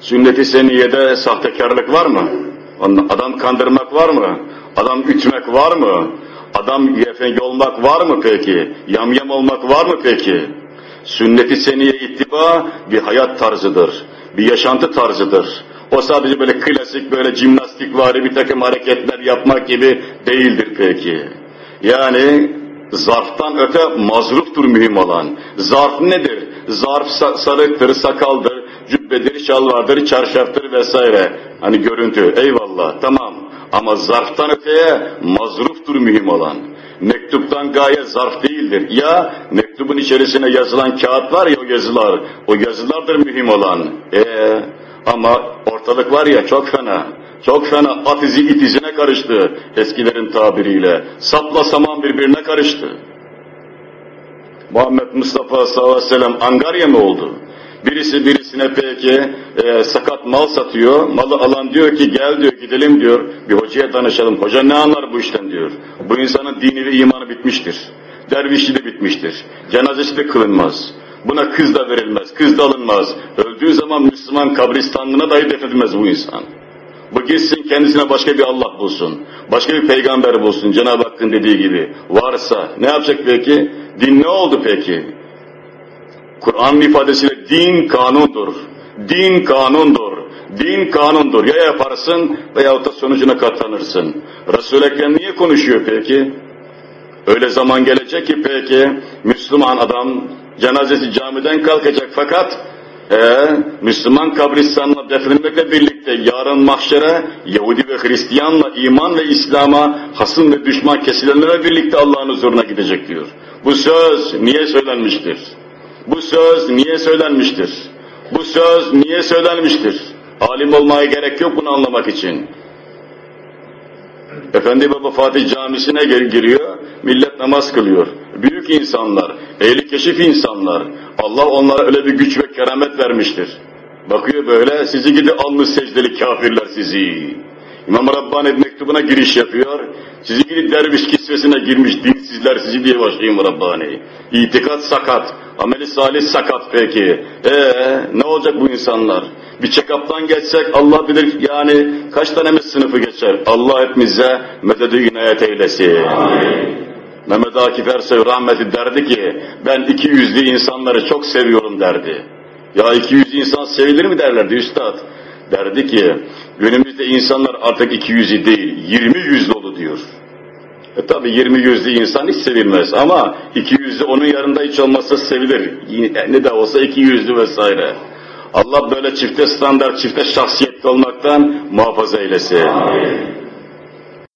Sünnet-i seniyede sahtekarlık var mı? Adam kandırmak var mı? Adam ütmek var mı? Adam efendim olmak var mı peki? Yamyam olmak var mı peki? Sünnet-i seniye ittiba bir hayat tarzıdır. Bir yaşantı tarzıdır. O sadece böyle klasik böyle jimnastik vari bir takım hareketler yapmak gibi değildir peki. Yani zarftan öte mazruftur mühim olan. Zarf nedir? Zarf sarıktır, sakaldır, cübbedir, şalvardır, çarşaftır vesaire. Hani görüntü, eyvallah, tamam. Ama zarftan öteye mazruftur mühim olan. Mektuptan gaye zarf değildir. Ya mektubun içerisine yazılan kağıt var ya o yazılar, o yazılardır mühim olan. Ee, ama ortalık var ya çok fena. Çok fena at izi it izine karıştı eskilerin tabiriyle. Sapla saman birbirine karıştı. Muhammed Mustafa sallallahu aleyhi ve sellem angarya mı oldu? Birisi birisine peki e, sakat mal satıyor, malı alan diyor ki gel diyor gidelim diyor, bir hocaya danışalım. Hoca ne anlar bu işten diyor. Bu insanın dini ve imanı bitmiştir. Dervişi de bitmiştir. Cenazesi de kılınmaz. Buna kız da verilmez, kız da alınmaz. Öldüğü zaman Müslüman kabristanlığına dahi defnedilmez bu insan. Bu gitsin kendisine başka bir Allah bulsun. Başka bir peygamber bulsun Cenab-ı Hakk'ın dediği gibi. Varsa ne yapacak peki? Din ne oldu peki? Kur'an'ın ifadesiyle din kanundur. Din kanundur. Din kanundur. Ya yaparsın veyahut da sonucuna katlanırsın. Resul-i Ekrem niye konuşuyor peki? Öyle zaman gelecek ki peki Müslüman adam cenazesi camiden kalkacak fakat ee, Müslüman kabristanla defnedilmekle birlikte yarın mahşere Yahudi ve Hristiyanla iman ve İslam'a hasım ve düşman kesilenlere birlikte Allah'ın huzuruna gidecek diyor. Bu söz niye söylenmiştir? Bu söz niye söylenmiştir? Bu söz niye söylenmiştir? Alim olmaya gerek yok bunu anlamak için. Efendi Baba Fatih Camisi'ne giriyor, millet namaz kılıyor. Büyük insanlar, ehli keşif insanlar, Allah onlara öyle bir güç ve keramet vermiştir. Bakıyor böyle, sizi gidi almış secdeli kafirler sizi. İmam Rabbani mektubuna giriş yapıyor, sizi gidi derviş kisvesine girmiş dinsizler sizi diye başlayayım Rabbani. İtikat sakat, ameli salih sakat peki. Ee, ne olacak bu insanlar? Bir check-up'tan geçsek Allah bilir yani kaç tane sınıfı geçer. Allah hepimize mededü inayet eylesin. Amin. Mehmet Akif Ersoy rahmeti derdi ki ben iki yüzlü insanları çok seviyorum derdi. Ya iki yüzlü insan sevilir mi derlerdi üstad. Derdi ki günümüzde insanlar artık iki yüzlü değil yirmi yüzlü oldu diyor. E tabi yirmi yüzlü insan hiç sevilmez ama iki yüzlü onun yanında hiç olmazsa sevilir. Ne de olsa iki yüzlü vesaire. Allah böyle çifte standart, çifte şahsiyetli olmaktan muhafaza eylesin. Amin.